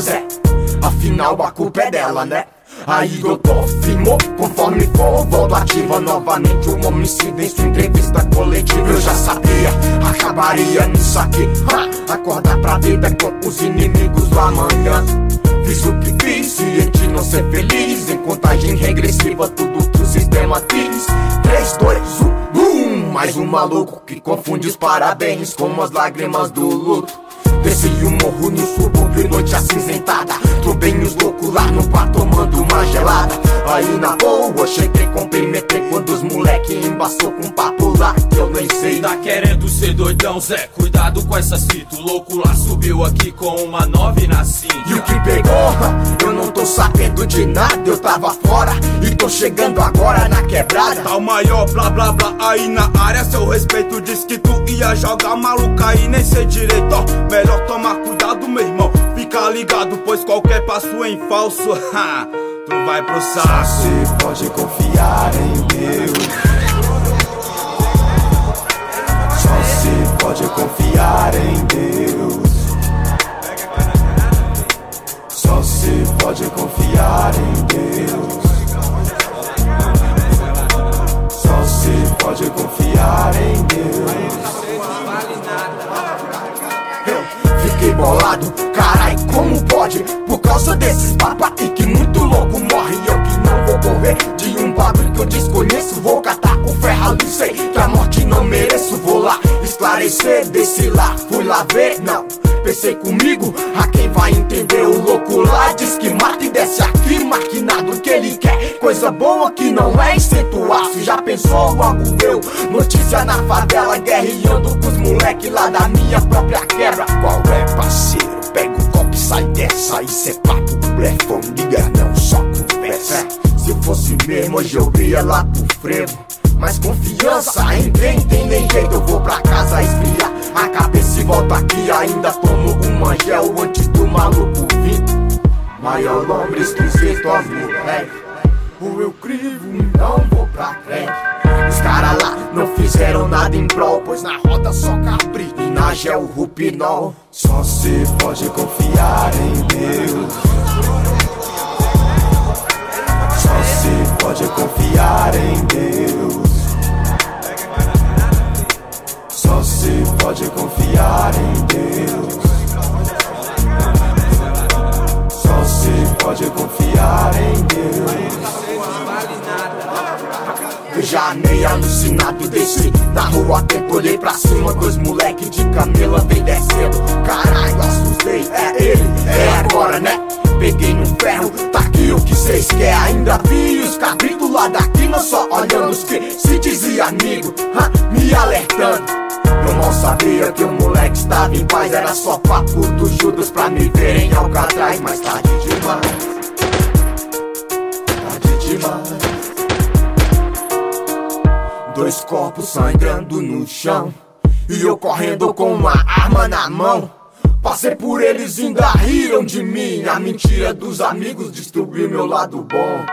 Zé. Afinal, a culpa é dela, né? Aí eu tô firmo, conforme for, volto ativa novamente um homicídio em sua entrevista coletiva. Eu já sabia, acabaria nisso aqui. Ha! Acordar pra vida com os inimigos do amanhã. Fiz o que fiz, ciente não ser feliz. Em contagem regressiva, tudo que o sistema diz. 3, 2, 1, boom! Mais um maluco que confunde os parabéns com as lágrimas do luto. Desci o morro no subúrbio, noite acinzentada. Tô bem os loucos lá no bar tomando uma gelada. Aí na boa, cheguei com meter quando os moleque embaçou com papo lá que eu nem sei. Tá querendo ser doidão, Zé? Cuidado com essa cita. O louco lá subiu aqui com uma nove na cinta. E o que pegou? Eu não tô sabendo de nada, eu tava fora e tô chegando agora na quebrada. Tá o maior blá blá blá aí na área. Seu respeito diz que tu ia jogar maluca e nem sei direito. Ligado, pois qualquer passo em falso, tu vai pro Só saco. se pode confiar desses que muito louco morre. Eu que não vou correr de um bagulho que eu desconheço. Vou catar o ali, sei que a morte não mereço. Vou lá esclarecer, desci lá, fui lá ver, não. Pensei comigo, a quem vai entender o louco lá Diz que mata e desce aqui, maquinado que ele quer Coisa boa que não é aço Já pensou logo eu, notícia na favela Guerreando com os moleque lá da minha própria quebra Qual é parceiro, sai dessa Isso é papo, blefão, liga não, só conversa Se fosse mesmo hoje eu ia lá pro frevo. Mas confiança tem nem jeito Eu vou pra casa esfriar. A cabeça e volto aqui Ainda tomo uma gel antes do maluco vir. Maior nome esquisito, ó moleque O eu crivo, não vou pra frente Os caras lá não fizeram nada em prol Pois na roda só cabrito gel rupinol. Só se pode confiar em Deus Já meio alucinado desci na rua tempo olhei pra cima. Dois moleque de camela vem descendo. Caralho, assustei, é ele, é agora né? Peguei no ferro, tá aqui o que cês quer. Ainda vi os cabritos lá daqui Não só olhando os que se dizia amigo ha, Me alertando. Eu mal sabia que o moleque estava em paz Era só papo dos Judas pra me verem Alcatraz. Mas tarde Dois corpos sangrando no chão. E eu correndo com uma arma na mão. Passei por eles ainda riram de mim. A mentira dos amigos destruiu meu lado bom